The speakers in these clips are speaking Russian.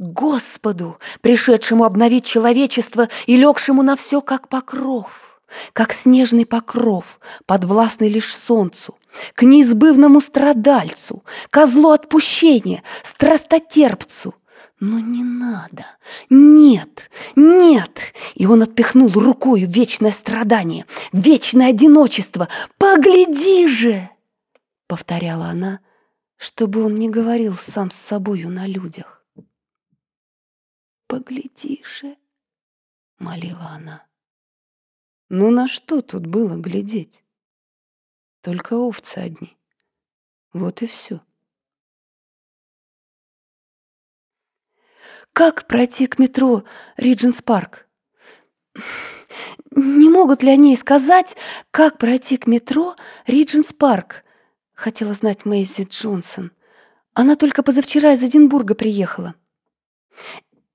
Господу, пришедшему обновить человечество и легшему на все, как покров, как снежный покров, подвластный лишь солнцу, к неизбывному страдальцу, козлу отпущения, страстотерпцу. Но не надо, нет, нет! И он отпихнул рукою вечное страдание, вечное одиночество. Погляди же! Повторяла она, чтобы он не говорил сам с собою на людях. «Погляди же!» — молила она. Ну на что тут было глядеть? Только овцы одни. Вот и все. Как пройти к метро Ридженс Парк? Не могут ли они сказать, как пройти к метро Ридженс Парк? Хотела знать Мэйзи Джонсон. Она только позавчера из Эдинбурга приехала.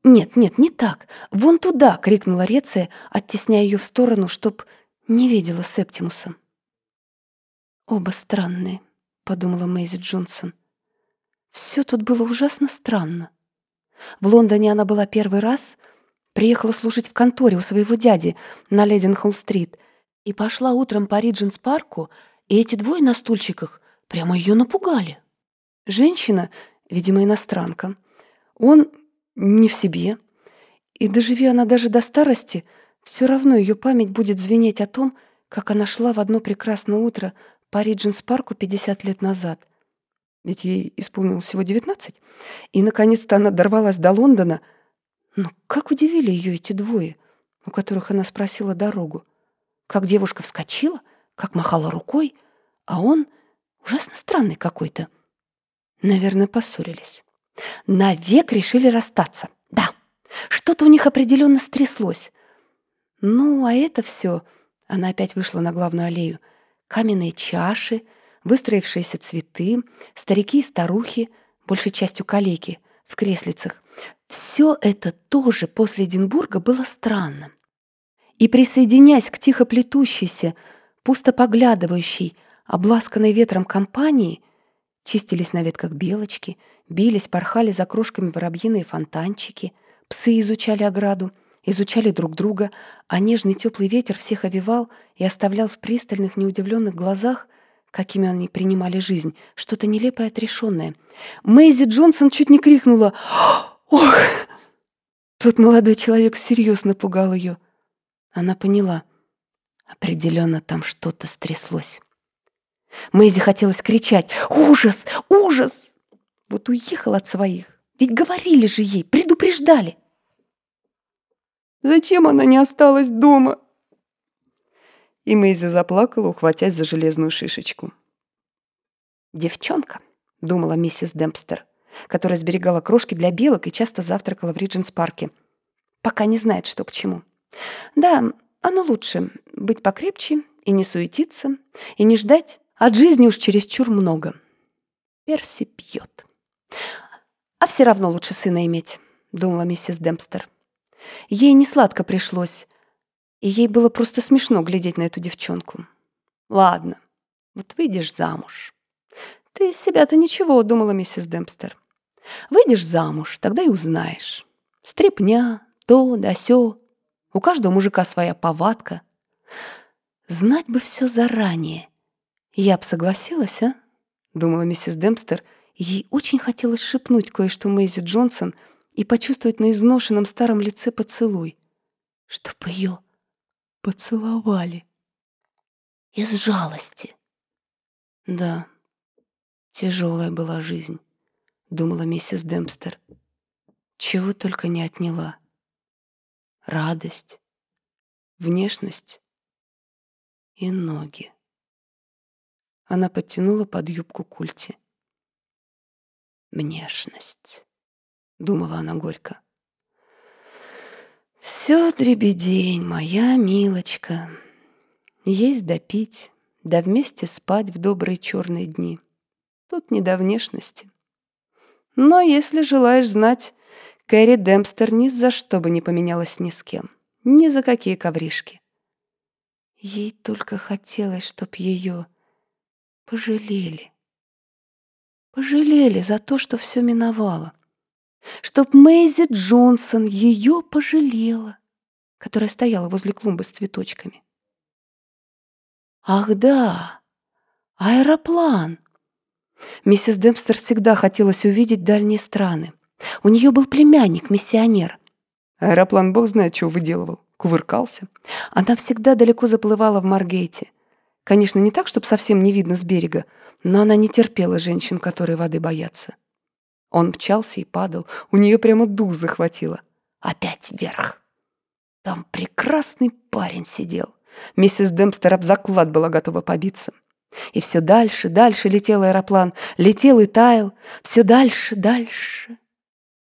«Нет, нет, не так. Вон туда!» — крикнула Реция, оттесняя ее в сторону, чтоб не видела Септимуса. «Оба странные», — подумала Мэйзи Джонсон. Все тут было ужасно странно. В Лондоне она была первый раз, приехала служить в конторе у своего дяди на Леденхолл-стрит и пошла утром по Ридженс-парку, и эти двое на стульчиках прямо ее напугали. Женщина, видимо, иностранка, он не в себе. И доживи она даже до старости, все равно ее память будет звенеть о том, как она шла в одно прекрасное утро по Ридженс-парку 50 лет назад. Ведь ей исполнилось всего 19. И, наконец-то, она дорвалась до Лондона. Но как удивили ее эти двое, у которых она спросила дорогу. Как девушка вскочила, как махала рукой, а он ужасно странный какой-то. Наверное, поссорились. Навек решили расстаться. Да, что-то у них определенно стряслось. Ну, а это все... Она опять вышла на главную аллею. Каменные чаши, выстроившиеся цветы, старики и старухи, большей частью калеки, в креслицах. Все это тоже после Эдинбурга было странным. И присоединяясь к тихо плетущейся, пусто поглядывающей, обласканной ветром компании, чистились на ветках белочки — бились, порхали за крошками воробьиные фонтанчики, псы изучали ограду, изучали друг друга, а нежный теплый ветер всех овивал и оставлял в пристальных, неудивленных глазах, какими они принимали жизнь, что-то нелепое отрешенное. Мэйзи Джонсон чуть не крикнула «Ох!». Тот молодой человек всерьез напугал ее. Она поняла. Определенно там что-то стряслось. Мэйзи хотелось кричать «Ужас! Ужас!», вот уехал от своих. Ведь говорили же ей, предупреждали. Зачем она не осталась дома? И Мэйзи заплакала, ухватясь за железную шишечку. «Девчонка», — думала миссис Демпстер, которая сберегала крошки для белок и часто завтракала в Ридженс-парке, пока не знает, что к чему. «Да, оно лучше — быть покрепче и не суетиться, и не ждать от жизни уж чересчур много. Перси пьет». «А все равно лучше сына иметь», — думала миссис Демпстер. Ей не сладко пришлось, и ей было просто смешно глядеть на эту девчонку. «Ладно, вот выйдешь замуж». «Ты из себя-то ничего», — думала миссис Демпстер. «Выйдешь замуж, тогда и узнаешь. Стрепня, то да сё. У каждого мужика своя повадка. Знать бы все заранее. Я б согласилась, а?» — думала миссис Демпстер — Ей очень хотелось шепнуть кое-что Мэйзи Джонсон и почувствовать на изношенном старом лице поцелуй, чтоб ее поцеловали. Из жалости. Да, тяжелая была жизнь, думала миссис Демпстер. Чего только не отняла. Радость, внешность и ноги. Она подтянула под юбку культи внешность, думала она горько. Все дребедень, моя милочка. Есть да пить, да вместе спать в добрые черные дни. Тут не до внешности. Но если желаешь знать, Кэрри Демпстер ни за что бы не поменялась ни с кем. Ни за какие ковришки. Ей только хотелось, чтоб ее пожалели пожалели за то, что все миновало. чтоб Мэйзи Джонсон ее пожалела, которая стояла возле клумбы с цветочками. Ах да, аэроплан. Миссис Демпстер всегда хотелось увидеть дальние страны. У нее был племянник-миссионер. Аэроплан бог знает, чего выделывал. Кувыркался. Она всегда далеко заплывала в Маргейте. Конечно, не так, чтобы совсем не видно с берега, но она не терпела женщин, которые воды боятся. Он мчался и падал. У нее прямо дух захватило. Опять вверх. Там прекрасный парень сидел. Миссис Демпстер об заклад была готова побиться. И все дальше, дальше летел аэроплан. Летел и таял. Все дальше, дальше.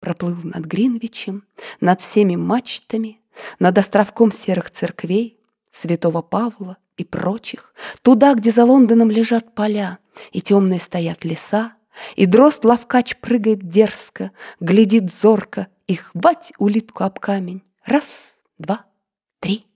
Проплыл над Гринвичем, над всеми мачтами, над островком серых церквей, святого Павла и прочих, туда, где за Лондоном лежат поля, и темные стоят леса, и дрозд-ловкач прыгает дерзко, глядит зорко, и хвать улитку об камень. Раз, два, три.